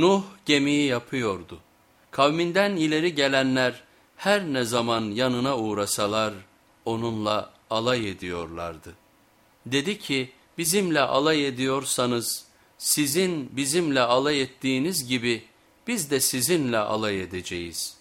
Nuh gemiyi yapıyordu. Kavminden ileri gelenler her ne zaman yanına uğrasalar onunla alay ediyorlardı. Dedi ki bizimle alay ediyorsanız sizin bizimle alay ettiğiniz gibi biz de sizinle alay edeceğiz.''